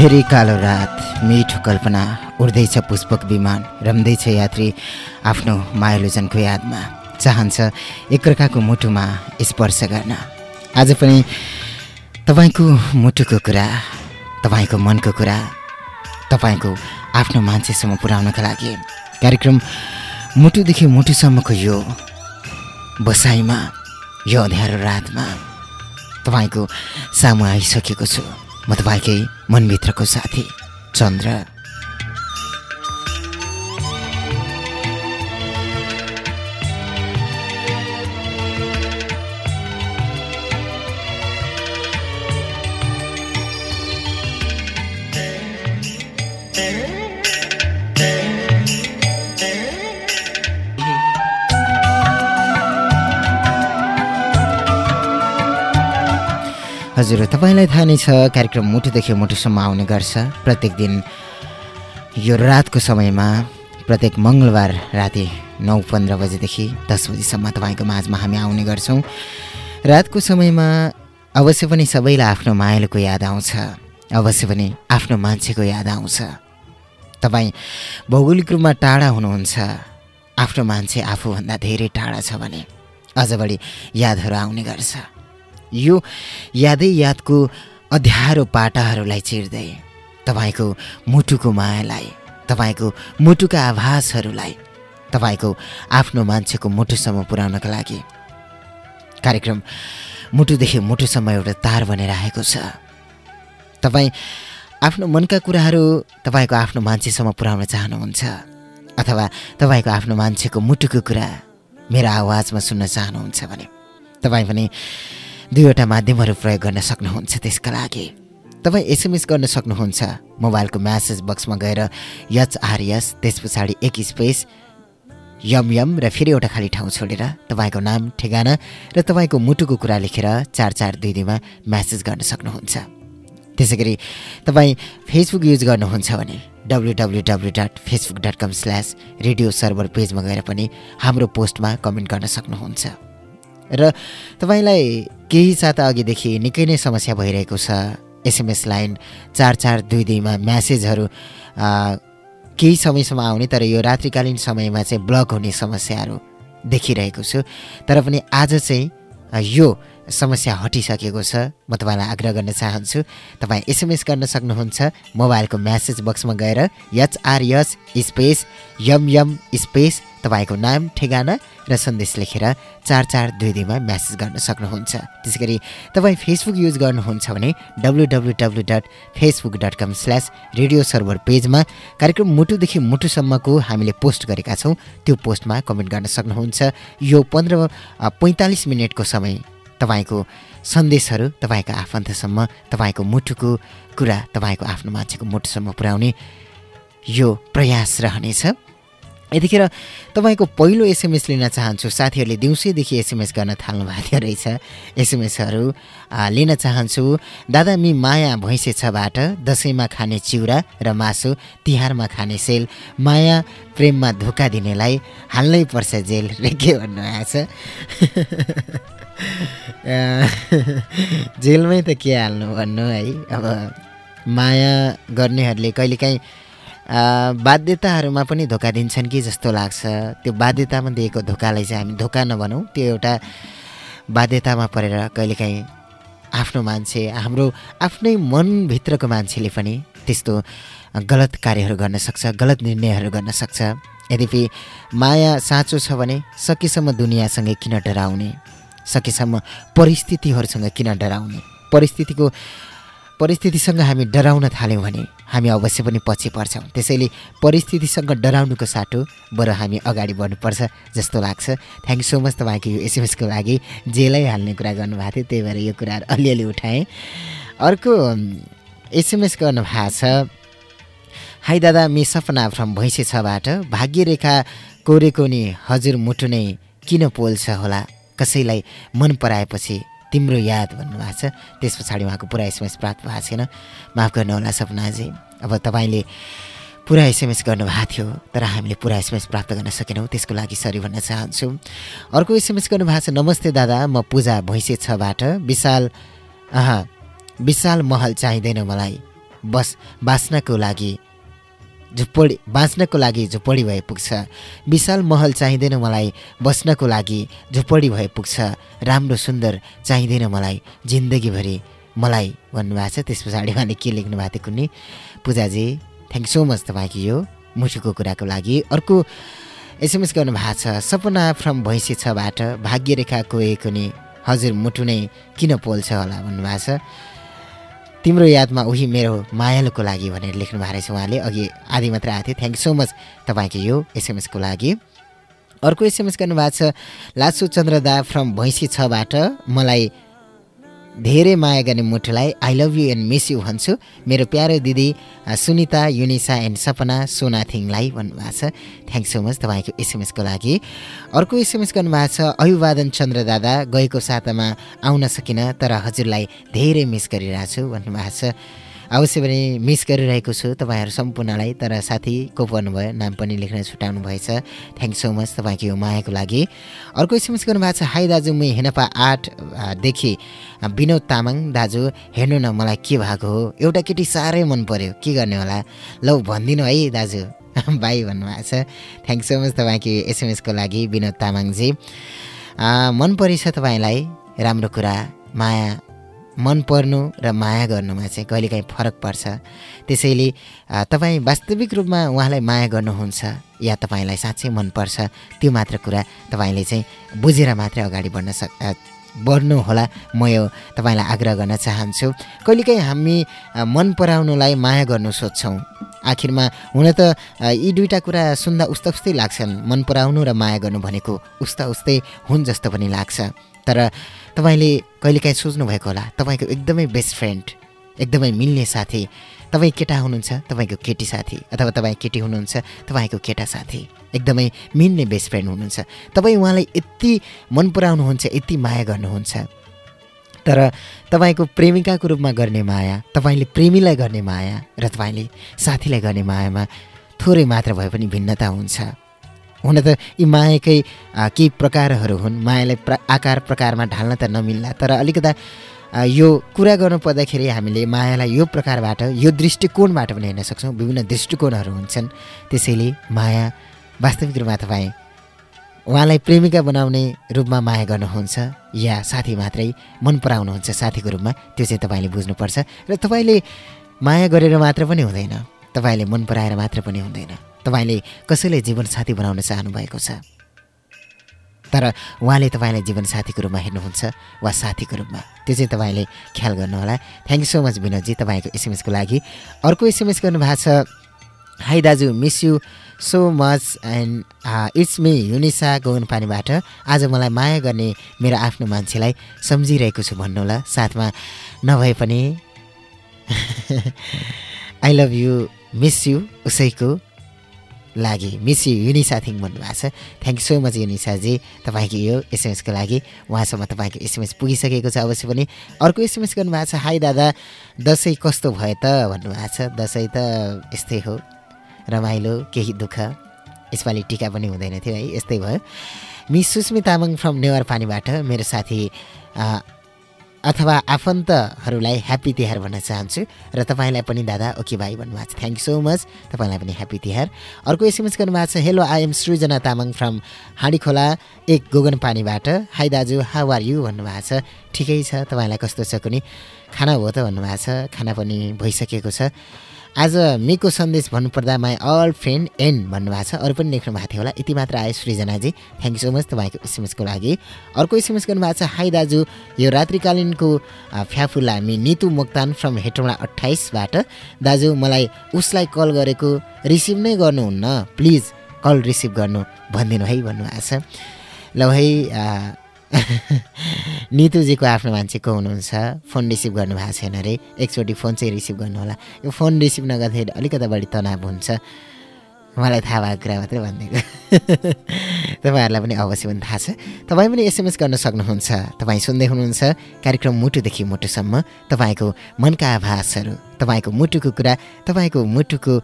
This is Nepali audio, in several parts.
अँधेरी कालो रात मिठो कल्पना उड्दैछ पुष्पक विमान रम्दैछ यात्री आफ्नो मायालोजनको यादमा। चाहन्छ एकअर्काको मुटुमा स्पर्श गर्न। आज पनि तपाईँको मुटुको कुरा तपाईँको मनको कुरा तपाईँको आफ्नो मान्छेसम्म पुर्याउनका लागि। कार्यक्रम मुटुदेखि मुटुसम्मको यो बसाइमा यो अँध्यारो रातमा तपाईँको सामु आइसकेको छु। म तपाईँकै मनभित्रको साथी चन्द्र। हजुर तपाईँलाई थाहा नै छ कार्यक्रम मुटुदेखि मुटुसम्म आउने गर्छ। प्रत्येक दिन यो रातको समयमा प्रत्येक मङ्गलबार राति नौ पन्ध्र बजेदेखि दस बजीसम्म तपाईँको माझमा हामी आउने गर्छौँ। रातको समयमा अवश्य पनि सबैलाई आफ्नो मायालुको याद आउँछ। अवश्य पनि आफ्नो मान्छेको याद आउँछ। तपाईँ भौगोलिक रूपमा टाढा हुनुहुन्छ। आफ्नो मान्छे आफूभन्दा धेरै टाढा छ भने अझ बढी यादहरू आउने गर्छ। यो यादै यादको अध्यारो पाटाहरूलाई चिर्दै तपाईँको मुटुको मायालाई तपाईँको मुटुका आभासहरूलाई तपाईँको आफ्नो मान्छेको मुटुसम्म पुर्याउनका लागि कार्यक्रम मुटुदेखि मुटुसम्म एउटा तार बनेर छ। तपाईँ आफ्नो मनका कुराहरू तपाईँको आफ्नो मान्छेसम्म पुर्याउन चाहनुहुन्छ अथवा तपाईँको आफ्नो मान्छेको मुटुको कुरा मेरो आवाजमा सुन्न चाहनुहुन्छ भने तपाईँ पनि दुईवटा माध्यमहरू प्रयोग गर्न सक्नुहुन्छ त्यसका लागि। तपाईँ एसएमएस गर्न सक्नुहुन्छ। मोबाइलको म्यासेज बक्समा गएर यचआरएस त्यस पछाडि एक स्पेस यम यम र फेरि एउटा खाली ठाउँ छोडेर तपाईँको नाम ठेगाना र तपाईँको मुटुको कुरा लेखेर चार चार दुई दुईमा म्यासेज गर्न सक्नुहुन्छ। त्यसै गरी तपाईँ फेसबुक युज गर्नुहुन्छ भने W W W dot Facebook dot com slash radio server पेजमा गएर पनि हाम्रो पोस्टमा कमेन्ट गर्न सक्नुहुन्छ। र तपाईँलाई केही साता अघिदेखि निकै नै समस्या भइरहेको छ। एसएमएस लाइन चार चार दुई दुईमा म्यासेजहरू केही समयसम्म आउने तर यो रात्रिकालीन समयमा चाहिँ ब्लक हुने समस्याहरू देखिरहेको छु। तर पनि आज चाहिँ यो समस्या हटिसकेको छ। म तपाईँलाई आग्रह गर्न चाहन्छु। तपाईँ एसएमएस गर्न सक्नुहुन्छ। मोबाइलको म्यासेज बक्समा गएर एचआरएस स्पेस यम यम स्पेस तपाईँको नाम ठेगाना र सन्देश लेखेर चार चार दुई दुईमा म्यासेज गर्न सक्नुहुन्छ। त्यसै गरी तपाईँ फेसबुक युज गर्नुहुन्छ भने W W W dot Facebook dot com slash radio server पेजमा कार्यक्रम मुटुदेखि मुटुसम्मको हामीले पोस्ट गरेका छौँ त्यो पोस्टमा कमेन्ट गर्न सक्नुहुन्छ। यो पन्ध्र पैँतालिस मिनटको समय तपाईँको सन्देशहरू तपाईँको आफन्तसम्म तपाईँको मुटुको कुरा तपाईँको आफ्नो मान्छेको मुटुसम्म पुर्याउने यो प्रयास रहनेछ। यतिखेर तपाईँको पहिलो एसएमएस लिन चाहन्छु। साथीहरूले दिउँसैदेखि एसएमएस गर्न थाल्नु भएको रहेछ। एसएमएसहरू लिन चाहन्छु। दादा मि माया भैँसे छबाट दसैँमा खाने चिउरा र मासु तिहारमा खाने सेल माया प्रेममा धोका दिनेलाई हाल्नै पर्छ जेल रे के भन्नुभएको छ? जेलमै त के हाल्नु भन्नु है? अब माया गर्नेहरूले कहिलेकाहीँ बाध्यताहरूमा पनि धोका दिन्छन् कि जस्तो लाग्छ। त्यो बाध्यतामा दिएको धोकालाई चाहिँ हामी धोका नभनौँ। त्यो एउटा बाध्यतामा परेर कहिलेकाहीँ आफ्नो मान्छे हाम्रो आफ्नै मनभित्रको मान्छेले पनि त्यस्तो गलत कार्यहरू गर्न सक्छ गलत निर्णयहरू गर्न सक्छ। यद्यपि माया साँचो छ भने सकेसम्म दुनियाँसँगै किन डराउने? सकेसम्म परिस्थितिहरूसँग किन डराउने? परिस्थितिको परिस्थितिसँग हामी डराउन थाल्यौँ भने हामी अवश्य पनि पछि पर्छौँ। त्यसैले परिस्थितिसँग डराउनुको साटो बरु हामी अगाडि बढ्नुपर्छ जस्तो लाग्छ। थ्याङ्क यू सो मच तपाईँको यो एसएमएसको लागि जेलै हाल्ने कुरा गर्नुभएको थियो त्यही भएर यो कुराहरू अलिअलि उठाएँ। अर्को एसएमएस गर्नुभएको छ हाई दादा मि सपना फ्रम भैँसे छबाट। भाग्यरेखा कोरेको नि हजुर मुटु नै किन पोल्छ होला? कसैलाई मन पराएपछि तिम्रो याद भन्नुभएको छ। त्यस पछाडि उहाँको पुरा एसएमएस प्राप्त भएको छैन। माफ गर्नुहोला सपनाजी। अब तपाईँले पुरा एसएमएस गर्नुभएको थियो तर हामीले पुरा एसएमएस प्राप्त गर्न सकेनौँ। त्यसको लागि सरी भन्न चाहन्छु। अर्को एसएमएस गर्नुभएको छ नमस्ते दादा म पूजा भैँसे छबाट। विशाल अह विशाल महल चाहिँदैन मलाई। बस बाँच्नको लागि। झुप्पडी बाँच्नको लागि झुप्पडी भए पुग्छ। विशाल महल चाहिँदैन मलाई बस्नको लागि झुप्पडी भए पुग्छ। राम्रो सुन्दर चाहिँदैन मलाई जिन्दगीभरि मलाई भन्नुभएको छ। त्यस पछाडि उहाँले के लेख्नु भएको थियो कुनै पूजाजी थ्याङ्क सो मच तपाईँको यो मुठुको कुराको लागि। अर्को एसएमएस गर्नुभएको छ। सपना फ्रम भैँसी छबाट भाग्यरेखा कोएको नि हजुर मुटु नै किन पोल्छ होला भन्नुभएको छ। तिम्रो यादमा उही मेरो मायालुको लागि भनेर लेख्नु भएको रहेछ उहाँले। अघि आधी मात्र आएको थियो। थ्याङ्क सो मच तपाईँको यो एसएमएसको लागि। अर्को एसएमएस गर्नुभएको छ लासु चन्द्रदा फ्रम भैँसी छबाट मलाई धेरै माया गर्ने मुठुलाई I love you and miss you भन्छु। मेरो प्यारो दिदी सुनिता युनिसा एन्ड सपना सोनाथिङलाई भन्नुभएको छ। थ्याङ्क सो मच तपाईँको एसएमएसको लागि। अर्को एसएमएस गर्नुभएको छ अभिवादन चन्द्र दादा गएको सातामा आउन सकिनँ तर हजुरलाई धेरै मिस गरिरहेको छु भन्नुभएको छ। अवश्य पनि मिस गरिरहेको छु तपाईँहरू सम्पूर्णलाई तर साथी को पर्नुभयो नाम पनि लेख्न छुट्याउनु भएछ। थ्याङ्क सो मच तपाईँको यो मायाको लागि। अर्को एसएमएस गर्नुभएको छ हाई दाजु मै हेनपा आठदेखि विनोद तामाङ दाजु हेर्नु न मलाई के भएको हो? एउटा केटी साह्रै मन पऱ्यो के गर्ने होला? लौ भनिदिनु है दाजु। भाइ भन्नुभएको छ। थ्याङ्क सो मच तपाईँको एसएमएसको लागि विनोद तामाङजी। मन परेछ तपाईँलाई? राम्रो कुरा। माया मन पर्नु र माया गर्नुमा चाहिँ कहिलेकाहीँ फरक पर्छ। त्यसैले तपाईँ वास्तविक रूपमा उहाँलाई माया गर्नुहुन्छ या तपाईँलाई साँच्चै मनपर्छ त्यो मात्र कुरा तपाईँले चाहिँ बुझेर मात्रै अगाडि बढ्न सक बढ्नुहोला म यो तपाईँलाई आग्रह गर्न चाहन्छु। कहिलेकाहीँ हामी मन पराउनुलाई माया गर्नु सोध्छौँ। आखिरमा हुन त यी दुईवटा कुरा सुन्दा उस्ता उस्तै लाग्छन्। मन पराउनु र माया गर्नु भनेको उस्ता उस्तै हुन् जस्तो पनि लाग्छ। तर तपाईँले कहिलेकाहीँ सोच्नुभएको होला तपाईँको एकदमै बेस्ट फ्रेन्ड एकदमै मिल्ने साथी तपाईँ केटा हुनुहुन्छ तपाईँको केटी साथी अथवा तपाईँ केटी हुनुहुन्छ तपाईँको केटा साथी एकदमै मिल्ने बेस्ट फ्रेन्ड हुनुहुन्छ। तपाईँ उहाँलाई यति मन पराउनुहुन्छ यति माया गर्नुहुन्छ। तर तपाईँको प्रेमिकाको रूपमा गर्ने माया तपाईँले प्रेमीलाई गर्ने माया र तपाईँले साथीलाई गर्ने मायामा थोरै मात्र भए पनि भिन्नता हुन्छ। हुन त यी मायाकै केही प्रकारहरू हुन्। मायालाई प्र आकार प्रकारमा ढाल्न त नमिल्ला तर अलिकता यो कुरा गर्नु पर्दाखेरि हामीले मायालाई यो प्रकारबाट यो दृष्टिकोणबाट पनि हेर्न सक्छौँ। विभिन्न दृष्टिकोणहरू हुन्छन्। त्यसैले माया वास्तविक रूपमा तपाईँ उहाँलाई प्रेमिका बनाउने रूपमा माया गर्नुहुन्छ या साथी मात्रै मन पराउनुहुन्छ साथीको रूपमा त्यो चाहिँ तपाईँले बुझ्नुपर्छ। र तपाईँले माया गरेर मात्र पनि हुँदैन। तपाईँले मन पराएर मात्र पनि हुँदैन। तपाईँले कसैलाई जीवनसाथी बनाउन चाहनुभएको छ? तर उहाँले तपाईँलाई जीवनसाथीको रूपमा हेर्नुहुन्छ वा साथीको रूपमा। त्यो चाहिँ तपाईँले ख्याल गर्नुहोला। थ्याङ्क यू सो मच विनोदजी तपाईँको एसएमएसको लागि। अर्को एसएमएस गर्नुभएको छ हाई दाजु miss you so much and it's me Yunisa पानीबाट आज मलाई माया गर्ने मेरो आफ्नो मान्छेलाई सम्झिरहेको छु भन्नु होला साथमा नभए पनि I love you miss you उसैको लागि मिस युनिसा थिङ भन्नुभएको छ. थ्याङ्क सो मच युनिसाजी तपाईँको यो एसएमएसको लागि उहाँसम्म तपाईँको एसएमएस पुगिसकेको छ अवश्य पनि। अर्को एसएमएस गर्नुभएको छ हाई दादा दसैँ कस्तो भयो त? भन्नुभएको छ। दसैँ त यस्तै हो। रमाइलो केही दुःख यसपालि टिका पनि हुँदैन थियो है यस्तै भयो। मिस सुस्मी तामाङ फ्रम नेवार पानीबाट मेरो साथी अथवा आफन्तहरूलाई ह्याप्पी तिहार भन्न चाहन्छु। र तपाईँलाई पनि दादा ओके भाइ भन्नुभएको छ। थ्याङ्क यू सो मच तपाईँलाई पनि ह्याप्पी तिहार। अर्को एसएमएस गर्नुभएको छ hello I am Srijana Tamang from खोला एक गोगन पानीबाट हाई दाजु हाउ आर यु भन्नुभएको छ। ठिकै छ तपाईँलाई कस्तो छ कुनै खाना हो त भन्नुभएको छ। खाना पनि भइसकेको छ। आज मिको सन्देश भन्नुपर्दा माई अल फ्रेन्ड एन भन्नुभएको छ। अरू पनि लेख्नु भएको थियो होला। यति मात्र आयो सृजनाजी। थ्याङ्क यू सो मच तपाईँको एसएमएसको लागि। अर्को एसएमएस गर्नुभएको छ हाई दाजु यो रात्रिकालीनको फ्याफुल हामी नितु मोक्तान फ्रम हेटौँडा अट्ठाइसबाट दाजु मलाई उसलाई कल गरेको रिसिभ नै गर्नुहुन्न। प्लिज कल रिसिभ गर्नु। भनिदिनु है भन्नुभएको छ। ल है नितुजीको आफ्नो मान्छे को हुनुहुन्छ। फोन रिसिभ गर्नुभएको छैन अरे। एकचोटि फोन चाहिँ रिसिभ गर्नु होला। यो फोन रिसिभ नगर्दाखेरि अलिकति बढी तनाव हुन्छ। मलाई थाहा भएको कुरा मात्रै भनिदिएको। तपाईँहरूलाई पनि अवश्य पनि थाहा छ। तपाईँ पनि एसएमएस गर्न सक्नुहुन्छ। तपाईँ सुन्दै हुनुहुन्छ कार्यक्रम मुटुदेखि मुटुसम्म। तपाईँको मनका आभासहरू तपाईँको मुटुको कुरा तपाईँको मुटुको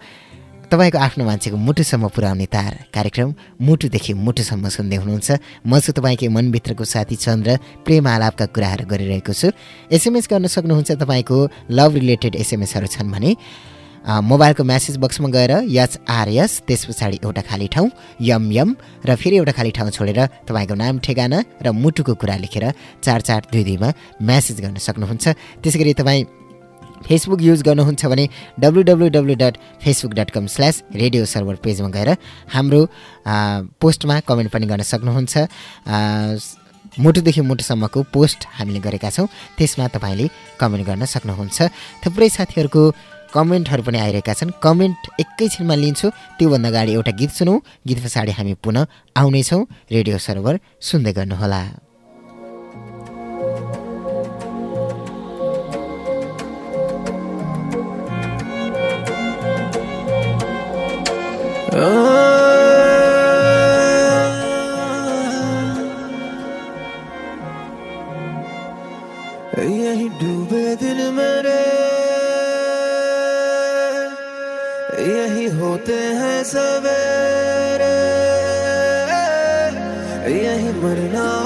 तपाईँको आफ्नो मान्छेको मुटुसम्म पुर्याउने तार कार्यक्रम मुटुदेखि मुटुसम्म सुन्दै हुनुहुन्छ। म छु तपाईँकै मनभित्रको साथी चन्द्र प्रेम आलापका कुराहरू गरिरहेको छु। एसएमएस गर्न सक्नुहुन्छ तपाईँको लभ रिलेटेड एसएमएसहरू छन् भने मोबाइलको म्यासेज बक्समा गएर यच आरएस त्यस पछाडि एउटा खाली ठाउँ यम यम र फेरि एउटा खाली ठाउँ छोडेर तपाईँको नाम ठेगाना र मुटुको कुरा लेखेर चार चार दुई दुईमा म्यासेज गर्न सक्नुहुन्छ। त्यसै गरी तपाईँ फेसबुक युज गर्नुहुन्छ भने W W W dot Facebook dot com slash radio server पेजमा गएर हाम्रो पोस्टमा कमेन्ट पनि गर्न सक्नुहुन्छ। मुटुदेखि मुटुसम्मको पोस्ट हामीले गरेका छौँ त्यसमा तपाईँले कमेन्ट गर्न सक्नुहुन्छ। थुप्रै साथीहरूको कमेन्टहरू पनि आइरहेका छन्। कमेन्ट एकैछिनमा लिन्छु त्योभन्दा अगाडि एउटा गीत सुनौँ। गीत पछाडि हामी पुनः आउनेछौँ। रेडियो सर्भर सुन्दै गर्नुहोला। यही डूबे दिल मेरे। यही होते हैं सवेरे। यही मरना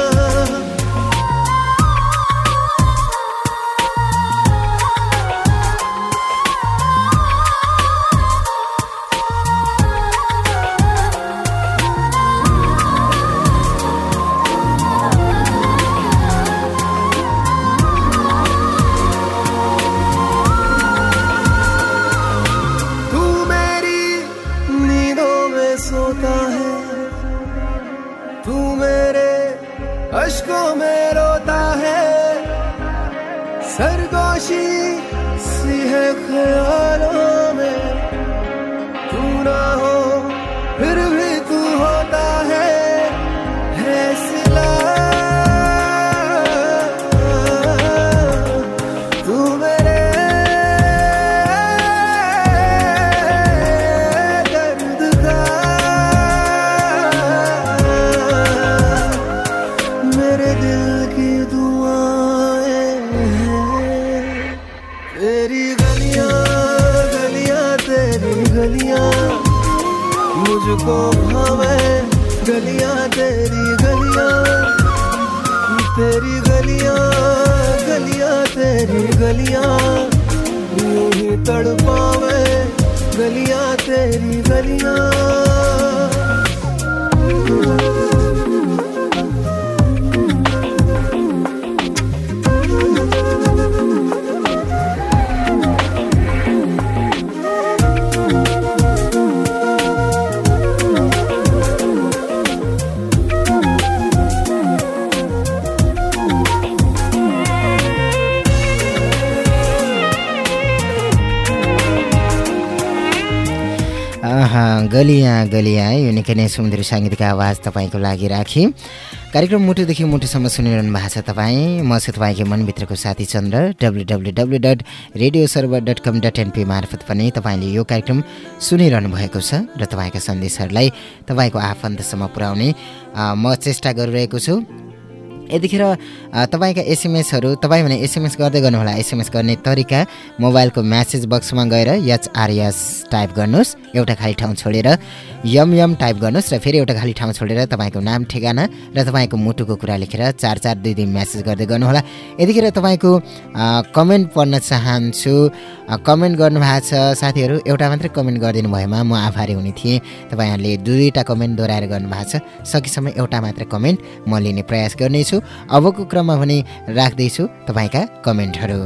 गलिया यो निकै नै सुन्दर साङ्गीतिक आवाज तपाईँको लागि राखेँ। कार्यक्रम मुटुदेखि मुटुसम्म सुनिरहनु भएको छ तपाईँ। म चाहिँ तपाईँको मनभित्रको साथी Chandra W W W dot radio server dot com dot NP मार्फत पनि तपाईँले यो कार्यक्रम सुनिरहनु भएको छ र तपाईँका सन्देशहरूलाई तपाईँको आफन्तसम्म पुर्याउने म चेष्टा गरिरहेको छु। यतिखेर तपाईँका एसएमएसहरू तपाईँ भने एसएमएस गर्दै गर्नुहोला। एसएमएस गर्ने तरिका मोबाइलको म्यासेज बक्समा गएर एचआरएस टाइप गर्नुहोस् एउटा खाली ठाउँ छोडेर यम यम टाइप गर्नुहोस् र फेरि एउटा खाली ठाउँ छोडेर तपाईँको नाम ठेगाना र तपाईँको मुटुको कुरा लेखेर चार चार दुई दिन म्यासेज गर्दै गर्नुहोला। यतिखेर तपाईँको कमेन्ट पढ्न चाहन्छु कमेन्ट गर्नुभएको छ साथीहरू एउटा मात्रै कमेन्ट गरिदिनु भएमा म आभारी हुने थिएँ। तपाईँहरूले दुईवटा कमेन्ट दोहोऱ्याएर गर्नुभएको छ। सकेसम्म एउटा मात्र कमेन्ट म लिने प्रयास गर्नेछु। अबको क्रममा भने राख्दैछु तपाईँका कमेन्टहरू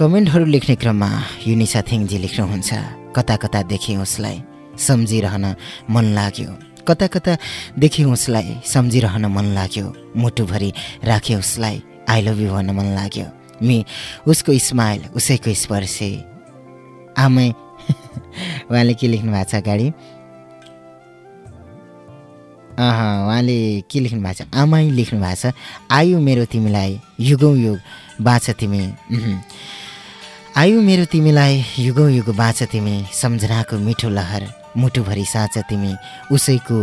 कमेन्टहरू लेख्ने क्रममा युनिसा थिङजी लेख्नुहुन्छ। कता कता देखेँ उसलाई सम्झिरहन मन लाग्यो। कता कता देखेँ उसलाई सम्झिरहन मन लाग्यो। मुटुभरि राखेँ उसलाई आई लभ यु भन्न मन लाग्यो। मि उसको स्माइल उसैको स्पर्शे। आमै उहाँले के लेख्नु भएको छ अगाडि? अह उहाँले के लेख्नु भएको छ? आमै लेख्नु भएको छ। आयु मेरो तिमीलाई युगौँ युग बाँच तिमी। आयु मेरो तिमीलाई युगौँ युग बाँच तिमी सम्झनाको मिठो लहर मुटुभरि साँच तिमी उसैको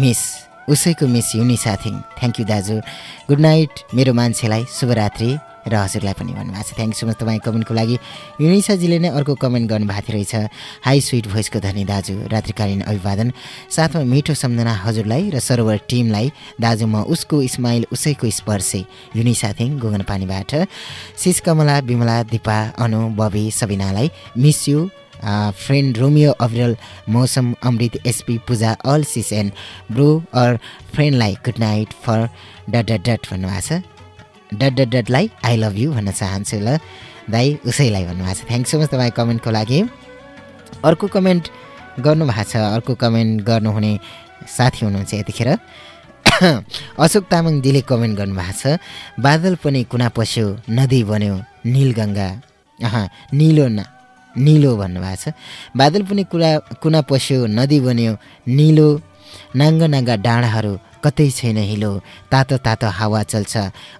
मिस उसैको मिस युनि साथी थ्याङ्क यू दाजु। गुड नाइट मेरो मान्छेलाई शुभरात्रि। र हजुरलाई पनि भन्नुभएको छ। थ्याङ्क सो मच तपाईँ कमेन्टको लागि। युनिसाजीले नै अर्को कमेन्ट गर्नुभएको थियो रहेछ। हाई स्विट भोइसको धनी दाजु रात्रिकालीन अभिवादन। साथमा मिठो सम्झना हजुरलाई र सर्वर टिमलाई। दाजु म उसको स्माइल उसैको स्पर्शे। युनि साथी गोगन पानीबाट शिष Kamala Bimala Dipa Anu Bobby सबिनालाई। Miss you friend Romeo Abhiral Mausam Amrit SP Puja all sis and bro or फ्रेन्डलाई good night for dot dot dot भन्नुभएको छ। डट डट डटलाई आई लभ यु भन्न चाहन्छु ल। दाई उसैलाई भन्नुभएको छ। थ्याङ्क सो मच तपाईँ कमेन्टको लागि। अर्को कमेन्ट गर्नुभएको छ। अर्को कमेन्ट गर्नुहुने साथी हुनुहुन्छ यतिखेर। अशोक तामाङजीले कमेन्ट गर्नुभएको छ। बादल पनि कुना पस्यो नदी बन्यो निलगङ्गा। अह निलो न निलो भन्नुभएको छ। बादल पनि कुरा कुना पस्यो नदी बन्यो निलो नाङ्गा नाङ्गा डाँडाहरू कतै छैन हिलो। तातो तातो हावा चल्छ।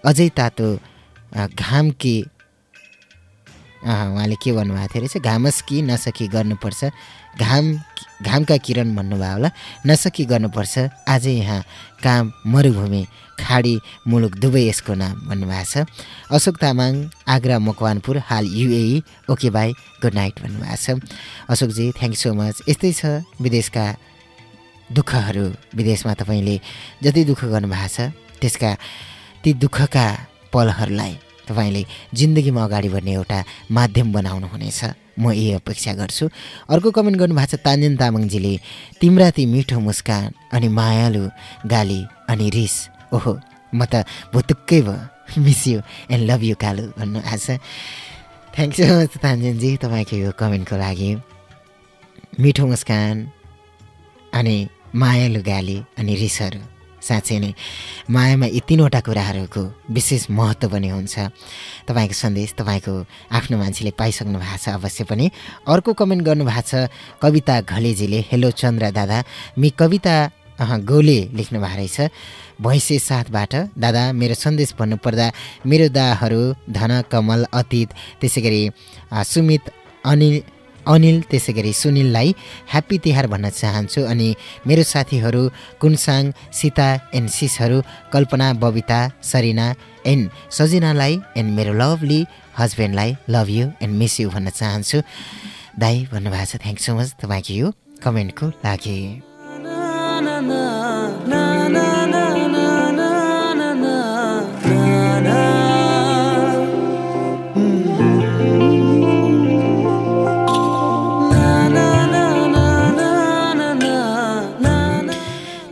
अझै तातो घाम कि उहाँले के भन्नुभएको थियो रहेछ घामस कि नसकी गर्नुपर्छ। घाम घामका किरण भन्नुभयो होला। नसकी गर्नुपर्छ। आजै यहाँ काम मरुभूमि खाडी मुलुक दुवै यसको नाम भन्नुभएको छ। अशोक तामाङ आग्रा मकवानपुर हाल UAE. Okay bye. Good night भन्नुभएको छ। अशोकजी थ्याङ्क सो मच। यस्तै छ विदेशका दुःखहरू विदेशमा तपाईँले जति दुःख गर्नुभएको छ त्यसका ती दुःखका पलहरूलाई तपाईँले जिन्दगीमा अगाडि बढ्ने एउटा माध्यम बनाउनु हुनेछ म यही अपेक्षा गर्छु। अर्को कमेन्ट गर्नुभएको छ तान्जन तामाङजीले तिम्रा ती मिठो मुस्कान अनि मायालु गाली अनि रिस ओहो म त भुतुक्कै भयो miss you and love you Kalu भन्नु छ। थ्याङ्क सो मच तान्जनजी तपाईँको यो कमेन्टको लागि। मिठो मुस्कान अनि मायालु गाली अनि रिसहरू। साँच्चै नै मायामा यी तिनवटा कुराहरूको विशेष महत्त्व पनि हुन्छ। तपाईँको सन्देश तपाईँको आफ्नो मान्छेले पाइसक्नु भएको छ अवश्य पनि। अर्को कमेन्ट गर्नुभएको छ कविता घलेजीले हेलो चन्द्र दादा मि कविता गोले लेख्नु भएको रहेछ। भैँसे साथबाट दादा मेरो सन्देश भन्नुपर्दा मेरो दाहरू धन कमल अतीत त्यसै गरी सुमित अनिल अनिल त्यसै गरी सुनिललाई ह्याप्पी तिहार भन्न चाहन्छु अनि मेरो साथीहरू कुनसाङ सीता एन्ड सिसहरू कल्पना बबिता सरिना एन्ड सजिनालाई एन्ड मेरो lovely हस्बेन्डलाई love you and miss you भन्न चाहन्छु। दाई भन्नुभएको छ थ्याङ्क सो मच तपाईँको यो कमेन्टको लागि।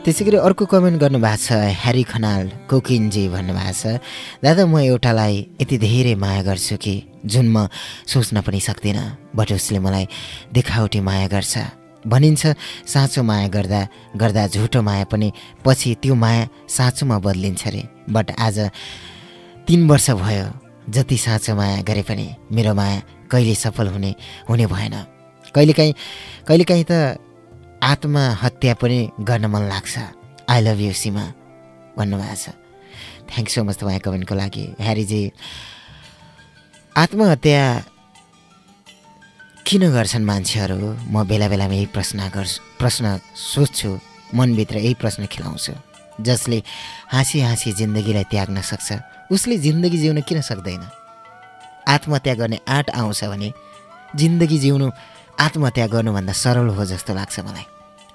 त्यसै गरी अर्को कमेन्ट गर्नुभएको छ ह्यारी खनाल कोकिनजी भन्नुभएको छ। दादा म एउटालाई यति धेरै माया गर्छु कि जुन म सोच्न पनि सक्दिनँ बट उसले मलाई देखावटी माया गर्छ। भनिन्छ साँचो माया गर्दा गर्दा झुटो माया पनि पछि त्यो माया साँचोमा बदलिन्छ अरे बट आज तिन वर्ष भयो जति साँचो माया गरे पनि मेरो माया कहिले सफल हुने हुने भएन। कहिलेकाहीँ कहिलेकाहीँ त आत्महत्या पनि गर्न मन लाग्छ। आई लभ यु सीमा भन्नुभएको छ। थ्याङ्क सो मच तपाईँ कमेन्टको लागि। ह्यारीजी आत्महत्या किन गर्छन् मान्छेहरू? म बेला बेलामा यही प्रश्न गर्छु प्रश्न सोध्छु मनभित्र यही प्रश्न खेलाउँछु। जसले हाँसी हाँसी जिन्दगीलाई त्याग्न सक्छ उसले जिन्दगी जिउन किन सक्दैन? आत्महत्या गर्ने आँट आउँछ भने जिन्दगी जिउनु आत्महत्या गर्नुभन्दा सरल हो जस्तो लाग्छ मलाई।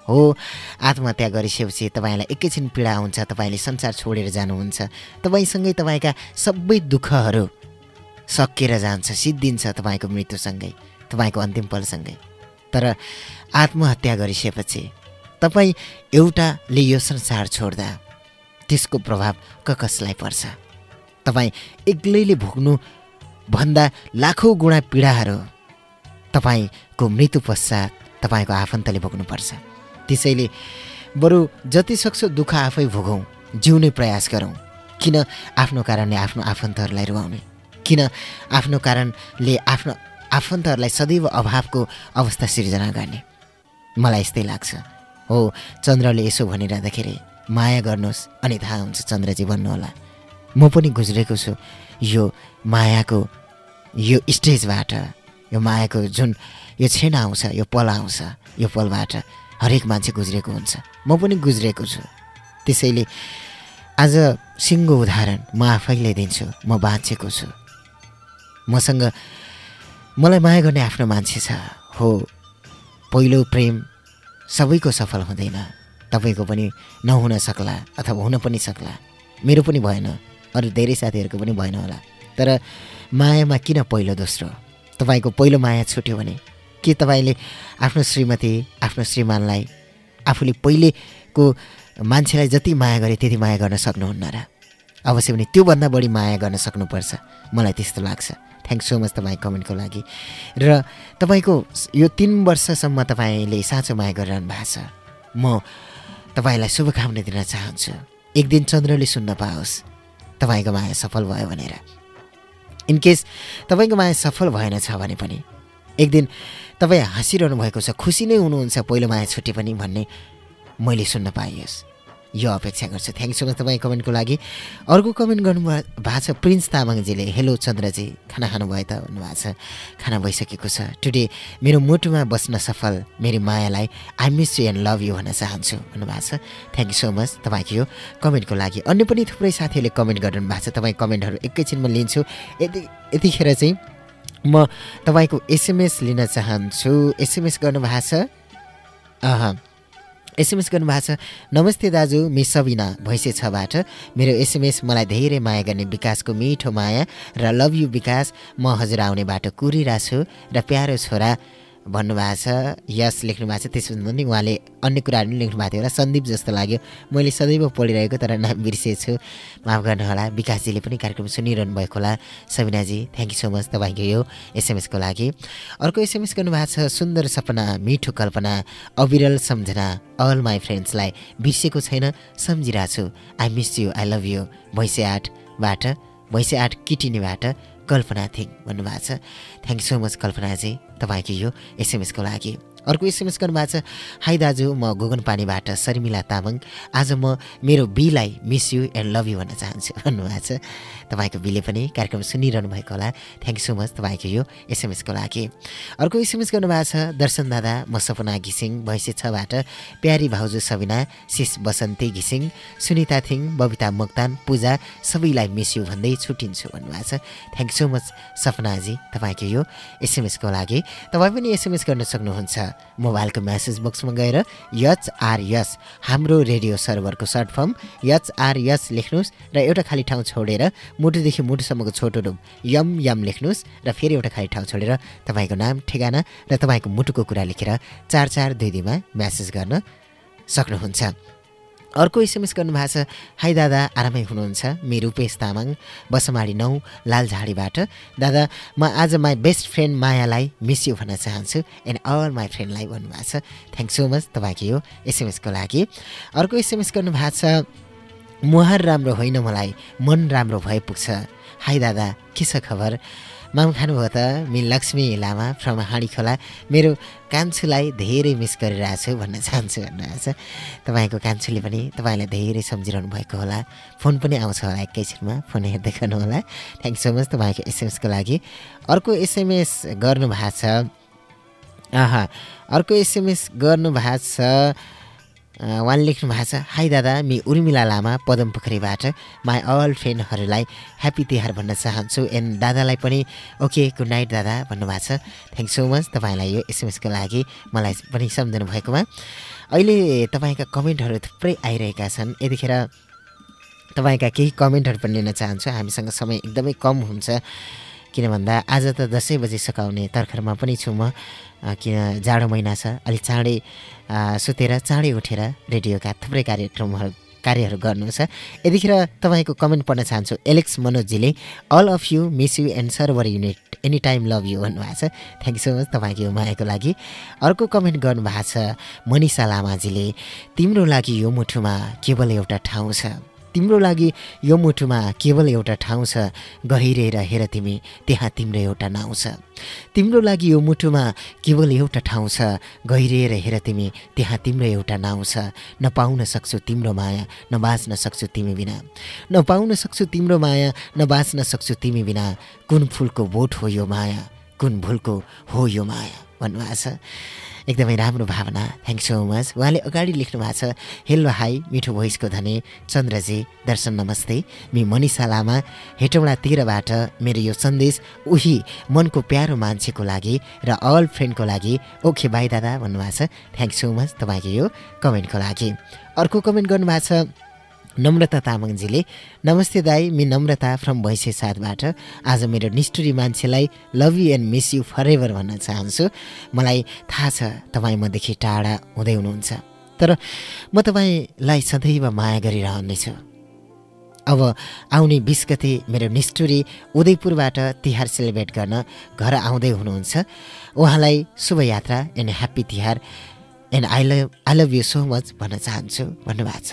हो। आत्महत्या गरिसकेपछि तपाईँलाई एकैछिन पीडा हुन्छ तपाईँले संसार छोडेर जानुहुन्छ। तपाईँसँगै तपाईँका सबै दुःखहरू सकिएर जान्छ सिद्धिन्छ तपाईँको मृत्युसँगै तपाईँको अन्तिम पलसँगै। तर आत्महत्या गरिसकेपछि तपाईँ एउटाले यो संसार छोड्दा त्यसको प्रभाव क कसलाई पर्छ? तपाईँ एक्लैले भोग्नु भन्दा लाखौँ गुणा पीडाहरू तपाईँको मृत्यु पश्चात तपाईँको आफन्तले भोग्नुपर्छ। त्यसैले बरु जति सक्छो दुःख आफै भोगौँ जिउने प्रयास गरौँ किन आफ्नो कारणले आफ्नो आफन्तहरूलाई रुवाउने? किन आफ्नो कारणले आफ्नो आफन्तहरूलाई सदैव अभावको अवस्था सिर्जना गर्ने? मलाई यस्तै लाग्छ। हो चन्द्रले यसो भनिरहँदाखेरि माया गर्नुहोस् अनि थाहा हुन्छ चन्द्रजी भन्नुहोला। म पनि गुज्रेको छु। यो मायाको यो स्टेजबाट यो मायाको जुन यो क्षण आउँछ यो पल आउँछ यो पलबाट हरेक मान्छे गुज्रेको हुन्छ। म पनि गुज्रेको छु। त्यसैले आज सिङ्गो उदाहरण म आफैले दिन्छु म बाँचेको छु। मसँग मलाई माया गर्ने आफ्नो मान्छे छ। हो पहिलो प्रेम सबैको सफल हुँदैन। तपाईँको पनि नहुन सक्ला अथवा हुन पनि सक्ला। मेरो पनि भएन अरू धेरै साथीहरूको पनि भएन होला। तर मायामा किन पहिलो दोस्रो? तपाईँको पहिलो माया छुट्यो भने के तपाईँले आफ्नो श्रीमती आफ्नो श्रीमानलाई आफूले पहिलेको मान्छेलाई जति माया गरे त्यति माया गर्न सक्नुहुन्न र? अवश्य पनि त्योभन्दा बढी माया गर्न सक्नुपर्छ। मलाई त्यस्तो लाग्छ। थ्याङ्क सो मच तपाईँ कमेन्टको लागि। र तपाईँको यो तिन वर्षसम्म तपाईँले साँचो माया गरिरहनु भएको छ। म तपाईँलाई शुभकामना दिन चाहन्छु। एक दिन चन्द्रले सुन्न पाओस्। तपाईँको माया सफल भयो भनेर। इनकेस तपाईँको माया सफल भएन छ भने पनि एक दिन तपाईँ हाँसिरहनु भएको छ खुसी नै हुनुहुन्छ पहिलो माया छुट्टी पनि भन्ने मैले सुन्न पाइयोस्। यो अपेक्षा गर्छु। थ्याङ्क सो मच तपाईँ कमेन्टको लागि। अर्को कमेन्ट गर्नुभएको भएको छ प्रिन्स तामाङजीले। हेलो चन्द्रजी। खाना खानुभयो त? भन्नुभएको छ। खाना भइसकेको छ। टुडे मेरो मुटुमा बस्न सफल मेरो मायालाई I miss you and love you भन्न चाहन्छु। भन्नुभएको छ। थ्याङ्क यू सो मच तपाईँको यो कमेन्टको लागि। अन्य पनि थुप्रै साथीहरूले कमेन्ट गरिरहनु भएको छ। तपाईँ कमेन्टहरू एकैछिनमा लिन्छु। यति यतिखेर चाहिँ म तपाईँको एसएमएस लिन चाहन्छु। एसएमएस गर्नुभएको छ? एसएमएस गर्नुभएको छ। नमस्ते दाजु मिस सबिना भैँसे छबाट मेरो एसएमएस मलाई धेरै माया गर्ने विकासको मिठो माया र लभ यु विकास म हजुर आउने बाटो कुरिरहेको छु र प्यारो छोरा भन्नुभएको छ यस लेख्नु भएको छ। त्यसमा पनि उहाँले अन्य कुराहरू पनि लेख्नु भएको थियो होला। सन्दीप जस्तो लाग्यो। मैले सदैव पढिरहेको तर नाम बिर्सेछु माफ गर्नुहोला विकासजीले पनि कार्यक्रम सुनिरहनु भएको होला। सबिनाजी थ्याङ्क यू सो मच तपाईँको यो एसएमएसको लागि। अर्को एसएमएस गर्नुभएको छ सुन्दर सपना मिठो कल्पना अविरल सम्झना। अल माई फ्रेन्ड्सलाई बिर्सेको छैन सम्झिरहेको छु। I miss you I love you Bhainse आठबाट Bhainse आठ किटिनीबाट कल्पना थिङ भन्नुभएको छ। थ्याङ्क सो मच कल्पनाजी तपाईँको यो एसएमएसको लागि। अर्को एसएमएस गर्नुभएको छ हाई दाजु म गोगन पानीबाट शर्मिला तामाङ। आज म मेरो बीलाई miss you and love you भन्न चाहन्छु भन्नुभएको छ। तपाईँको बीले पनि कार्यक्रम सुनिरहनु भएको होला। थ्याङ्क सो मच तपाईँको यो एसएमएसको लागि। अर्को एसएमएस गर्नुभएको छ दर्शन दादा म सपना घिसिङ भैँसे छबाट प्यारी भाउजू सबिना शिष बसन्ती घिसिङ सुनिता थिङ बबिता मोक्तान पूजा सबैलाई मिस यु भन्दै छुट्टिन्छु भन्नुभएको छ। थ्याङ्क सो मच सपनाजी तपाईँको यो एसएमएसको लागि। तपाईँ पनि एसएमएस गर्न सक्नुहुन्छ। मोबाइलको म्यासेज बक्समा गएर यच आर यस हाम्रो radio सर्भरको short form H R S लेख्नुहोस् र एउटा खाली ठाउँ छोडेर मुटुदेखि मुटुसम्मको छोटो रूप यम यम लेख्नुहोस् र फेरि एउटा खाली ठाउँ छोडेर तपाईँको नाम ठेगाना र तपाईँको मुटुको कुरा लेखेर चार चार दुई दुईमा म्यासेज गर्न सक्नुहुन्छ। अर्को एसएमएस गर्नुभएको छ हाई दादा आरामै हुनुहुन्छ। मे रूपेश तामाङ बसमाडी नौ लालझाडीबाट दादा म आज माई बेस्ट फ्रेन्ड मायालाई मिस यु भन्न चाहन्छु। एन्ड अल माई फ्रेन्डलाई भन्नुभएको छ। थ्याङ्क सो मच तपाईँको यो एसएमएसको लागि। अर्को एसएमएस गर्नुभएको छ मुहार राम्रो होइन मलाई मन राम्रो भए पुग्छ हाई दादा के छ खबर? माम खानुभयो त? मि लक्ष्मी लामा फ्रम हाँडी खोला मेरो कान्छुलाई धेरै मिस गरिरहेको भन्न चाहन्छु भन्नुभएको छ तपाईँको कान्छुले पनि तपाईँलाई धेरै सम्झिरहनु भएको होला। फोन पनि आउँछ होला एकैछिनमा फोन हेर्दै गर्नुहोला। थ्याङ्क सो मच तपाईँको एसएमएसको लागि। अर्को एसएमएस गर्नुभएको छ। आहा अर्को एसएमएस गर्नुभएको छ। उहाँले लेख्नु भएको छ हाई दादा मि उर्मिला लामा पदम पोखरीबाट। माई अल फ्रेन्डहरूलाई ह्याप्पी तिहार भन्न चाहन्छु। एन्ड दादालाई पनि ओके गुड नाइट दादा भन्नुभएको छ। थ्याङ्क सो मच तपाईँलाई यो एसएमएसको लागि मलाई पनि सम्झनु भएकोमा। अहिले तपाईँका कमेन्टहरू थुप्रै आइरहेका छन्। यतिखेर तपाईँका केही कमेन्टहरू पनि लिन चाहन्छु। हामीसँग समय एकदमै कम हुन्छ। किन भन्दा आज त दसैँ बजी सकाउने तर्खरमा पनि छु म किन जाडो महिना छ अलिक चाँडै सुतेर चाँडै उठेर रेडियोका थुप्रै कार्यक्रमहरू कार्यहरू गर्नु छ। यतिखेर तपाईँको कमेन्ट पढ्न चाहन्छु। Alex मनोजजीले all of you miss you and server unit any time love you भन्नुभएको छ। थ्याङ्क यू सो मच तपाईँको यो मायाको लागि। अर्को कमेन्ट गर्नुभएको छ मनिषा लामाजीले तिम्रो लागि यो मुठुमा केवल एउटा ठाउँ छ। तिम्रो लागि यो मुठुमा केवल एउटा ठाउँ छ। गहिरेर हेर तिमी त्यहाँ तिम्रो एउटा नाउँ छ। तिम्रो लागि यो मुठुमा केवल एउटा ठाउँ छ। गहिरिएर हेर तिमी त्यहाँ तिम्रो एउटा नाउँ छ। नपाउन सक्छु तिम्रो माया नबाँच्न सक्छु तिमी बिना। नपाउन सक्छु तिम्रो माया नबाँच्न सक्छु तिमी बिना। कुन फुलको बोट हो यो माया कुन भुलको हो यो माया भन्नुभएको छ। एकदमै राम्रो भावना। थ्याङ्क सो मच उहाँले अगाडि लेख्नु भएको छ हेलो हाई मिठो भोइसको धनी चन्द्रजी दर्शन नमस्ते। मि मनिषा लामा हेटौँडा तिरबाट मेरो यो सन्देश उही मनको प्यारो मान्छेको लागि र अल फ्रेन्डको लागि ओके बाई दादा भन्नुभएको छ। थ्याङ्क सो मच तपाईँको यो कमेन्टको लागि। अर्को कमेन्ट गर्नुभएको छ नम्रता तामाङजीले नमस्ते दाई मि नम्रता फ्रम भैँसे साथबाट आज मेरो निष्ठुरी मान्छेलाई love you and miss you forever भन्न चाहन्छु। मलाई थाहा छ तपाईँ मदेखि टाढा हुँदै हुनुहुन्छ। तर म तपाईँलाई सदैव माया गरिरहनेछु। अब आउने बिस गते मेरो निष्ठुरी उदयपुरबाट तिहार सेलिब्रेट गर्न घर आउँदै हुनुहुन्छ। उहाँलाई Shubhyatra and happy Tihar. And I love I love you so much भन्न चाहन्छु। भन्नुभएको छ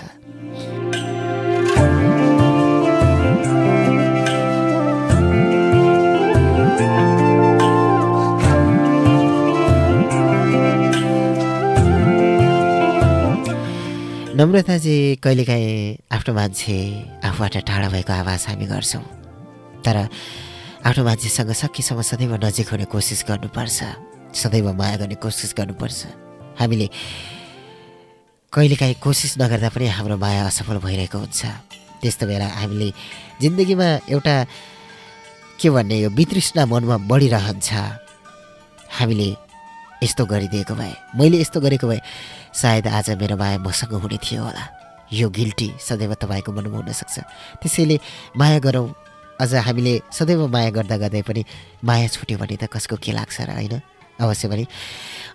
नम्रताजी कहिलेकाहीँ आफ्नो मान्छे आफूबाट टाढा भएको आवाज हामी गर्छौँ। तर आफ्नो मान्छेसँग सकेसम्म सदैव नजिक हुने कोसिस गर्नुपर्छ सदैव माया गर्ने कोसिस गर्नुपर्छ। हामीले कहिलेकाहीँ कोसिस नगर्दा पनि हाम्रो माया असफल भइरहेको हुन्छ। त्यस्तो बेला हामीले जिन्दगीमा एउटा के भन्ने यो वितृष्णा मनमा बढिरहन्छ। हामीले यस्तो गरिदिएको भए मैले यस्तो गरेको भए सायद आज मेरो माया मसँग हुने थियो होला। यो गिल्टी सदैव तपाईँको मनमा हुनसक्छ। त्यसैले माया गरौँ। अझ हामीले सदैव माया गर्दा गर्दै पनि माया छुट्यो भने त कसको के लाग्छ र होइन? अवश्य पनि।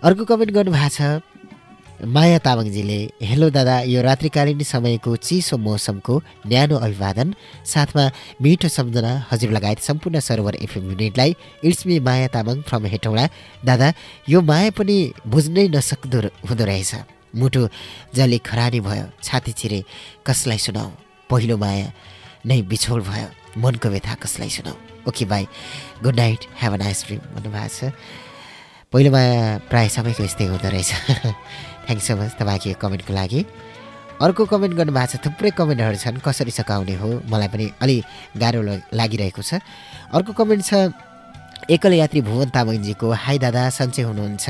अर्को कमेन्ट गर्नुभएको छ माया तामाङजीले हेलो दादा यो रात्रिकालीन समयको चिसो मौसमको न्यानो अभिवादन साथमा मिठो सम्झना हजुर लगायत सम्पूर्ण Sarowar FM युनिटलाई it's me Maya Tamang from Hetauda. दादा यो माया पनि बुझ्नै नसक्दो हुँदो रहेछ। मुटु जले खरानी भयो छाती छिरे कसलाई सुनाऊ? पहिलो माया नै बिछोड भयो मनको व्यथा कसलाई सुनाऊ? Okay bye. Good night have a nice dream भन्नुभएको छ। पहिलो माया प्रायः सबैको यस्तै हुँदो रहेछ। थ्याङ्क सो मच तपाईँको कमेन्टको लागि। अर्को कमेन्ट गर्नुभएको छ थुप्रै कमेन्टहरू छन् कसरी सकाउने हो? मलाई पनि अलि गाह्रो लागिरहेको छ। अर्को कमेन्ट छ एकल यात्री भुवन तामाङजीको हाई दादा सन्चै हुनुहुन्छ।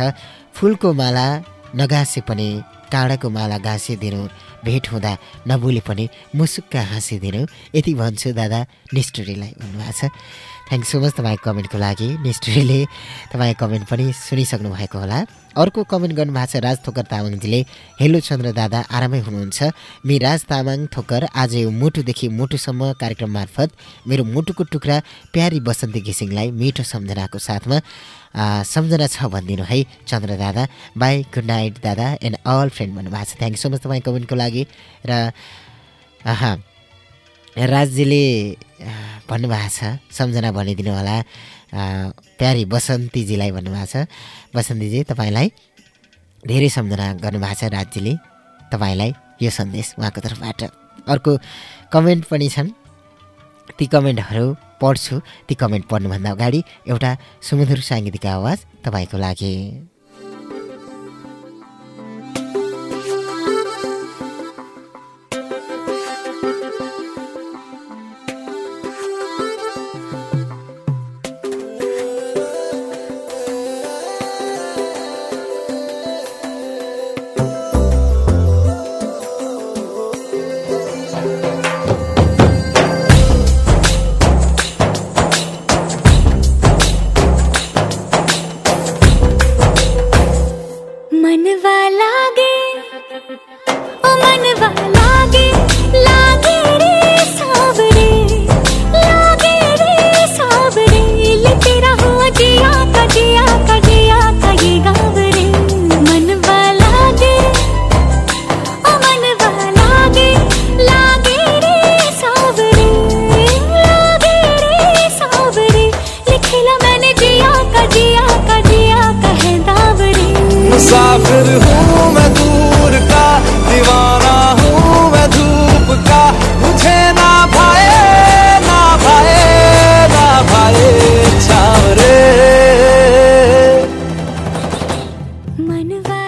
फुलको माला नगाँसे पनि काँडाको माला गाँसिदिनु भेट हुँदा नबोले पनि मुसुक्क हाँसिदिनु। यति भन्छु दादा निष्ठुरीलाई भन्नुभएको छ। थ्याङ्क सो मच तपाईँको कमेन्टको लागि निष्ठुरीले तपाईँको कमेन्ट पनि सुनिसक्नु भएको होला। अर्को कमेन्ट गर्नुभएको छ राज थोकर तामाङजीले हेलो चन्द्र दादा आरामै हुनुहुन्छ? मि राज तामाङ थोकर आज यो मुटुदेखि मुटुसम्म कार्यक्रम मार्फत मेरो मुटुको टुक्रा प्यारी बसन्ती घिसिङलाई मिठो सम्झनाको साथमा सम्झना छ भनिदिनु है चन्द्र दादा। बाई गुड नाइट दादा एन्ड अल फ्रेन्ड भन्नुभएको छ। थ्याङ्क सो मच तपाईँ कमेन्टको लागि र आहा राजजीले भन्नुभएको छ सम्झना भनिदिनु होला। प्यारी बसन्तीजीलाई भन्नुभएको छ। बसन्तीजी तपाईँलाई धेरै सम्झना गर्नुभएको छ राजजीले तपाईँलाई यो सन्देश उहाँको तर्फबाट। अर्को कमेन्ट पनि छन्। ती कमेन्टहरू पढ्छु। ती कमेन्ट पढ्नुभन्दा अगाडि एउटा सुमधुर साङ्गीतिक आवाज तपाईँको लागि। मनवा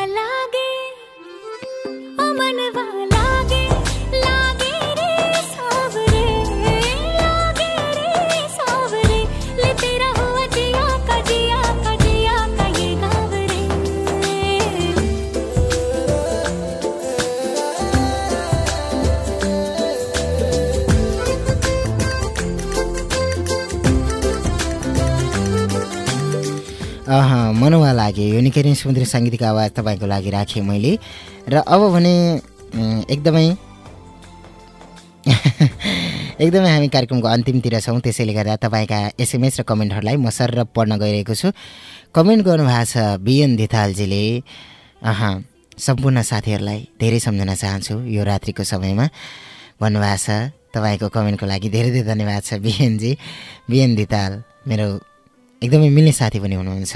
निकै नै समुद्री साङ्गीतिक आवाज तपाईँको लागि राखेँ मैले। र अब भने एकदमै एकदमै हामी कार्यक्रमको अन्तिमतिर छौँ। त्यसैले गर्दा तपाईँका एसएमएस र कमेन्टहरूलाई म सर पढ्न गइरहेको छु। कमेन्ट गर्नुभएको छ बिएन धितालजीले। सम्पूर्ण साथीहरूलाई धेरै सम्झन चाहन्छु यो रात्रिको समयमा। भन्नुभएको छ तपाईँको कमेन्टको लागि धेरै धेरै धन्यवाद छ बिएनजी। बिएन धिताल मेरो एकदमै मिल्ने साथी पनि हुनुहुन्छ।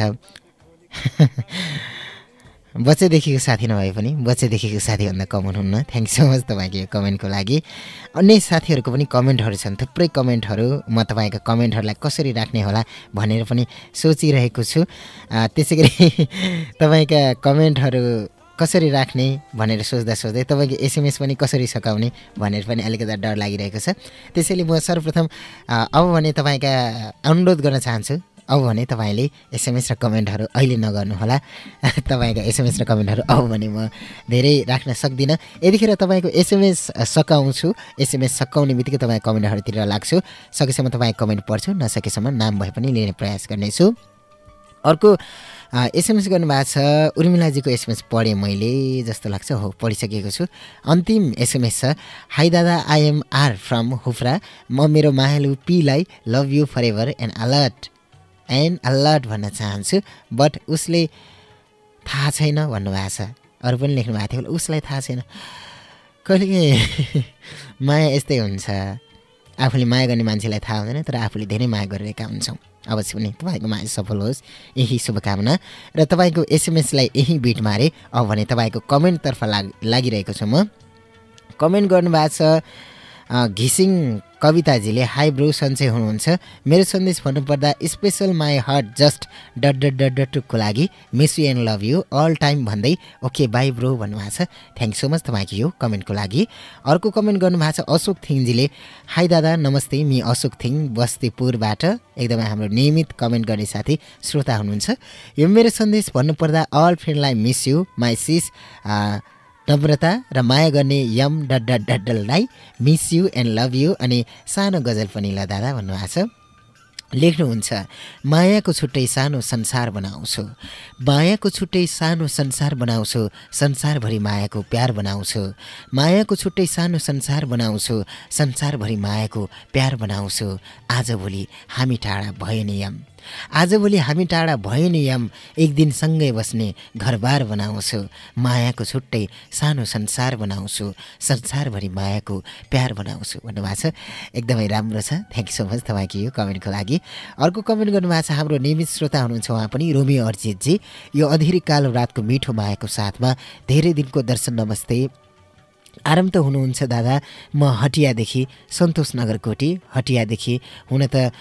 बच्चैदेखिको साथी नभए पनि बच्चैदेखिको साथीभन्दा कम हुनुहुन्न थ्याङ्क सो मच तपाईँको यो कमेन्टको लागि। अन्य साथीहरूको पनि कमेन्टहरू छन् थुप्रै कमेन्टहरू म तपाईँको कमेन्टहरूलाई कसरी राख्ने होला भनेर पनि सोचिरहेको छु। त्यसै गरी तपाईँका कमेन्टहरू कसरी राख्ने भनेर सोच्दा सोच्दै तपाईँको एसएमएस पनि कसरी सकाउने भनेर पनि अलिकति डर लागिरहेको छ। त्यसैले म सर्वप्रथम अब भने तपाईँका अनुरोध गर्न चाहन्छु। अब भने तपाईँले एसएमएस र कमेन्टहरू अहिले नगर्नुहोला। तपाईँका एसएमएस र कमेन्टहरू अब भने म धेरै राख्न सक्दिनँ। यतिखेर तपाईँको एसएमएस सकाउँछु। एसएमएस सकाउने बित्तिकै तपाईँको कमेन्टहरूतिर लाग्छु। सकेसम्म तपाईँको कमेन्ट पढ्छु नसकेसम्म नाम भए पनि लिने प्रयास गर्नेछु। अर्को एसएमएस गर्नुभएको छ। उर्मिलाजीको एसएमएस पढेँ मैले जस्तो लाग्छ। हो पढिसकेको छु। अन्तिम एसएमएस छ। हाई दादा आइएम आर फ्रम हुफ्रा म मेरो मायालु पीलाई love you forever and alert and alert भन्न चाहन्छु बट उसले थाहा छैन भन्नुभएको छ। अरू पनि लेख्नु भएको थियो उसलाई थाहा छैन। कहिले माया यस्तै हुन्छ। आफूले माया गर्ने मान्छेलाई थाहा हुँदैन तर आफूले धेरै माया गरिरहेका हुन्छौँ। अवश्य पनि तपाईँको माया सफल होस्। यही शुभकामना। र तपाईँको एसएमएसलाई यही बिट मारे। अब भने तपाईँको कमेन्टतर्फ लाग लागिरहेको छु म। कमेन्ट गर्नुभएको छ घिसिङ कविताजीले हाई ब्रो सन्चै हुनुहुन्छ। मेरो सन्देश भन्नुपर्दा special my heart just dot dot dot डटको लागि miss you and love you all time भन्दै ओके बाई ब्रो भन्नुभएको छ। थ्याङ्क सो मच तपाईँको यो कमेन्टको लागि। अर्को कमेन्ट गर्नुभएको छ अशोक थिङजीले हाई दादा नमस्ते मि अशोक थिङ बस्तीपुरबाट। एकदमै हाम्रो नियमित कमेन्ट गर्ने साथी श्रोता हुनुहुन्छ। यो मेरो सन्देश भन्नुपर्दा all फ्रेन्डलाई miss you my sis Namrata र माया गर्ने M dot डटलाई miss you and love you अनि सानो गजल पनि ल दादा भन्नुभएको छ। लेख्नुहुन्छ मायाको छुट्टै सानो संसार बनाउँछु। मायाको छुट्टै सानो संसार बनाउँछु संसारभरि मायाको प्यार बनाउँछु। मायाको छुट्टै सानो संसार बनाउँछु संसारभरि मायाको प्यार बनाउँछु। आजभोलि हामी टाढा भयो नियम आजभोलि हामी टाढा भयो नि यम एक दिन सँगै बस्ने घरबार बनाउँछु। मायाको छुट्टै सानो संसार बनाउँछु। संसारभरि मायाको प्यार बनाउँछु भन्नुभएको छ। एकदमै राम्रो छ। थ्याङ्क सो मच तपाईँको यो कमेन्टको लागि। अर्को कमेन्ट गर्नुभएको छ हाम्रो नियमित श्रोता हुनुहुन्छ उहाँ पनि रोमी अर्जितजी। यो अधेरी कालो रातको मिठो मायाको साथमा धेरै दिनको दर्शन नमस्ते। आराम त हुनुहुन्छ दादा म हटियादेखि सन्तोष नगरकोटी हटियादेखि हुन त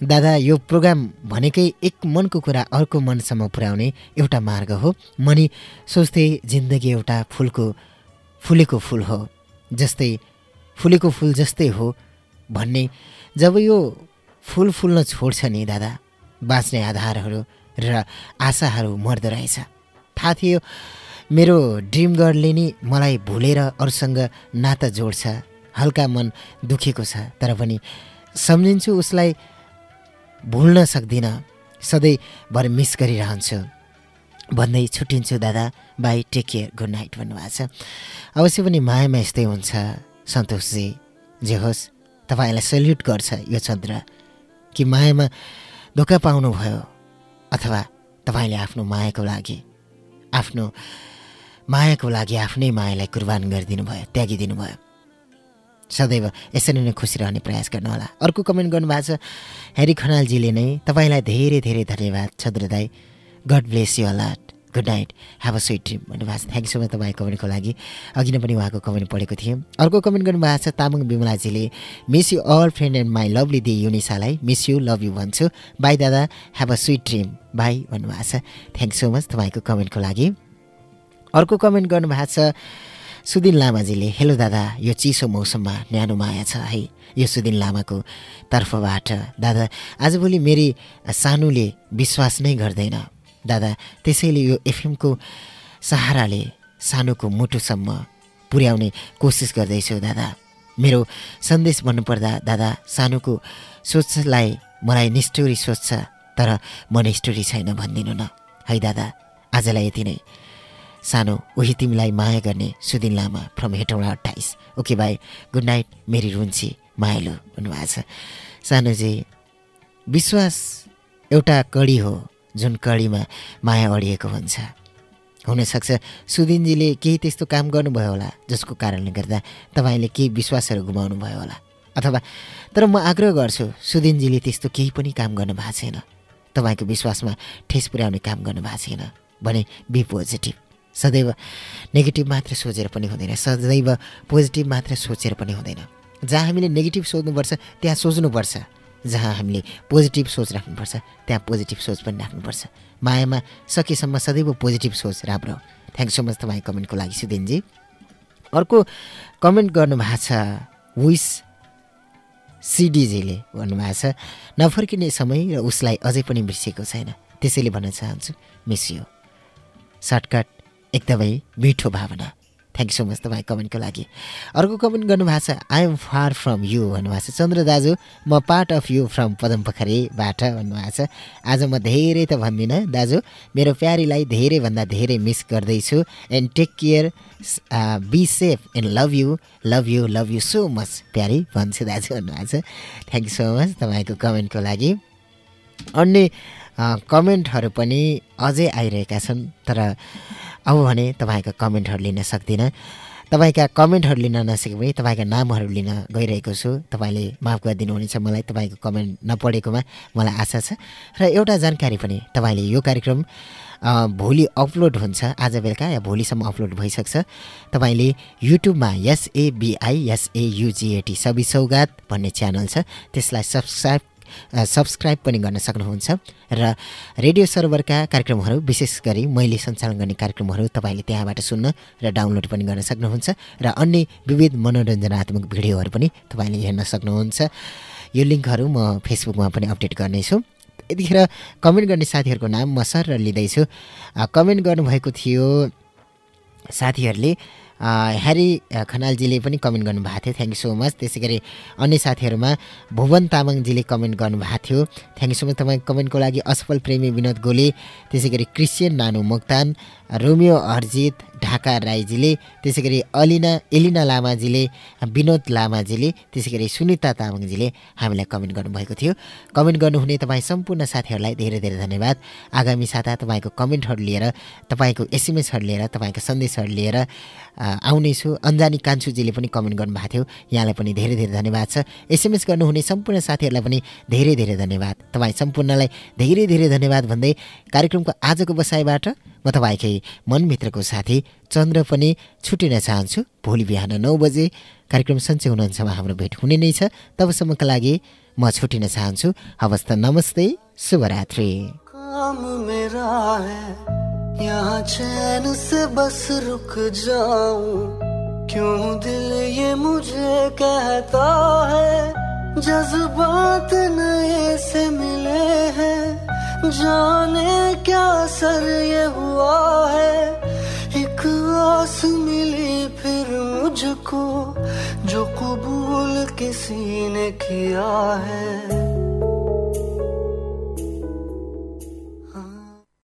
दादा यो प्रोग्राम भनेकै एक मनको कुरा अर्को मनसम्म पुर्याउने एउटा मार्ग हो। मनी सोच्थे जिन्दगी एउटा फुलको फुलेको फुल हो जस्तै फुलेको फुल जस्तै हो भन्ने। जब यो फुल फुल्न छोड्छ नि दादा बाँच्ने आधारहरू र आशाहरू मर्दो रहेछ। थाहा थियो मेरो ड्रिम गर्लले नि मलाई भुलेर अरूसँग नाता जोड्छ हल्का मन दुखेको छ तर पनि सम्झिन्छु उसलाई भुल्न सक्दिनँ। सधैँभर मिस गरिरहन्छु। भन्दै छुट्टिन्छु दादा। Bye take care good night भन्नुभएको छ। अवश्य पनि मायामा यस्तै हुन्छ सन्तोषजी। जे होस् तपाईँलाई सेल्युट गर्छ यो चन्द्र। कि मायामा धोका पाउनुभयो अथवा तपाईँले आफ्नो मायाको लागि आफ्नो मायाको लागि आफ्नै मायालाई कुर्बान गरिदिनु भयो त्यागिदिनु भयो सदैव यसरी नै खुसी रहने प्रयास गर्नुहोला। अर्को कमेन्ट गर्नुभएको छ हेरी खनालजीले नै तपाईँलाई धेरै धेरै धन्यवाद छद्र दाई। God bless you alert good night have a sweet dream भन्नुभएको छ। थ्याङ्क सो मच तपाईँ कमेन्टको लागि। अघि नै पनि उहाँको कमेन्ट पढेको थिएँ। अर्को कमेन्ट गर्नुभएको छ Tamang विमलाजीले miss you all friend and my lovely the युनिसालाई। मिस यु लभ यु भन्छु बाई दादा. Have a sweet dream bye भन्नुभएको छ। थ्याङ्क सो मच तपाईँको कमेन्टको लागि। अर्को कमेन्ट गर्नुभएको छ सुदिन लामाजीले हेलो दादा यो चिसो मौसममा न्यानो माया छ है। यो सुदिन लामाको तर्फबाट दादा आजभोलि मेरी सानुले विश्वास नै गर्दैन। दादा त्यसैले यो एफएमको सहाराले सानोको मुटुसम्म पुर्याउने कोसिस गर्दैछु दादा। मेरो सन्देश भन्नुपर्दा दादा सानोको सोचलाई मलाई निष्ठुरी सोच्छ तर म निष्ठुरी छैन भनिदिनु न। है दादा आजलाई यति नै। सानो उही तिमीलाई माया गर्ने सुदिन लामा फ्रम हेटौँडा अट्ठाइस ओके बाई गुड नाइट मेरी रुन्ची मायालु भन्नुभएको छ। सानोजी विश्वास एउटा कडी हो जुन कडीमा माया अडिएको हुन्छ। हुनसक्छ। सुदिनजीले केही त्यस्तो काम गर्नुभयो होला जसको कारणले गर्दा तपाईँले केही विश्वासहरू गुमाउनु भयो होला। अथवा तर म आग्रह गर्छु सुदिनजीले त्यस्तो केही पनि काम गर्नु भएको छैन। तपाईँको विश्वासमा ठेस पुर्याउने काम गर्नु भएको छैन भने बी पोजिटिभ सदैव नेगेटिभ मात्र सोचेर पनि हुँदैन सदैव पोजिटिभ मात्र सोचेर पनि हुँदैन। जहाँ हामीले नेगेटिभ सोच्नुपर्छ त्यहाँ सोच्नुपर्छ। जहाँ हामीले पोजिटिभ सोच राख्नुपर्छ त्यहाँ पोजिटिभ सोच पनि राख्नुपर्छ। मायामा सकेसम्म सदैव पोजिटिभ सोच राम्रो थ्याङ्क सो मच तपाईँ कमेन्टको लागि सुदिनजी। अर्को कमेन्ट गर्नुभएको छ विस सिडिजीले भन्नुभएको छ नफर्किने समय र उसलाई अझै पनि बिर्सिएको छैन। त्यसैले भन्न चाहन्छु मिस यु सर्टकट एकदमै मिठो भावना। थ्याङ्क यू सो मच तपाईँ कमेन्टको लागि। अर्को कमेन्ट गर्नुभएको छ I am far from you भन्नुभएको छ। चन्द्र दाजु म part of you from Padam पोखरीबाट भन्नुभएको छ। आज म धेरै त भन्दिनँ। दाजु मेरो प्यारीलाई धेरैभन्दा धेरै मिस गर्दैछु। And take care be safe and love you love you love you so much प्यारी। भन्छु दाजु भन्नुभएको छ। थ्याङ्क यू सो मच तपाईँको कमेन्टको लागि। अन्य कमेन्टहरू पनि अझै आइरहेका छन् तर अब भने तपाईँका कमेन्टहरू लिन सक्दिनँ। तपाईँका कमेन्टहरू लिन नसके पनि तपाईँका नामहरू लिन गइरहेको छु। तपाईँले माफ गरिदिनुहुनेछ मलाई तपाईँको कमेन्ट नपढेकोमा मलाई आशा छ। र एउटा जानकारी पनि तपाईँले यो कार्यक्रम भोलि अपलोड हुन्छ। आज बेलुका या भोलिसम्म अपलोड भइसक्छ। तपाईँले युट्युबमा एसएबिआई एसएयुजिएटी सबि सौगात भन्ने च्यानल छ। त्यसलाई सब्सक्राइब सब्सक्राइब पनि गर्न सक्नुहुन्छ र रेडियो सर्भरका कार्यक्रमहरू विशेष गरी मैले सञ्चालन गर्ने कार्यक्रमहरू तपाईँले त्यहाँबाट सुन्न र डाउनलोड पनि गर्न सक्नुहुन्छ र अन्य विविध मनोरञ्जनात्मक भिडियोहरू पनि तपाईँले हेर्न सक्नुहुन्छ। यो लिङ्कहरू म फेसबुकमा पनि अपडेट गर्नेछु। यतिखेर कमेन्ट गर्ने साथीहरूको नाम म सर लिँदैछु। कमेन्ट गर्नुभएको थियो साथीहरूले ह्यारी खनालजीले पनि कमेन्ट गर्नुभएको थियो। थ्याङ्क यू सो मच त्यसै गरी अन्य साथीहरूमा भुवन तामाङजीले कमेन्ट गर्नुभएको थियो। थ्याङ्क यू सो मच तपाईँ कमेन्टको लागि असफल प्रेमी विनोद गोले। त्यसै गरी क्रिस्चियन नानु मोक्तान। रोमियो हर्जित ढाका राईजीले त्यसै गरी अलिना एलिना लामाजीले विनोद लामाजीले त्यसै गरी सुनिता तामाङजीले हामीलाई कमेन्ट गर्नुभएको थियो। कमेन्ट गर्नुहुने तपाईँ सम्पूर्ण साथीहरूलाई धेरै धेरै धन्यवाद। आगामी साता तपाईँको कमेन्टहरू लिएर तपाईँको एसएमएसहरू लिएर तपाईँको सन्देशहरू लिएर आउनेछु। अन्जानी कान्छुजीले पनि कमेन्ट गर्नुभएको थियो। यहाँलाई पनि धेरै धेरै धन्यवाद छ। एसएमएस गर्नुहुने सम्पूर्ण साथीहरूलाई पनि धेरै धेरै धन्यवाद। तपाईँ सम्पूर्णलाई धेरै धेरै धन्यवाद भन्दै कार्यक्रमको आजको बसाइबाट म तपाईँकै मनमित्रको साथी चन्द्र पनि छुटिन चाहन्छु। भोलि बिहान नौ बजे कार्यक्रम सन्चै हुनुहुन्छमा हाम्रो भेट हुने नै छ। तबसम्मका लागि म छुटिन चाहन्छु। हवस् त नमस्ते। शुभरात्रि। क्यों दिल ये मुझे कहता है? जज्बात नए से मिले हैं। जाने क्या सर ये हुआ है? एक आस मिली फिर मुझको, जो कबूल किसी ने किया है।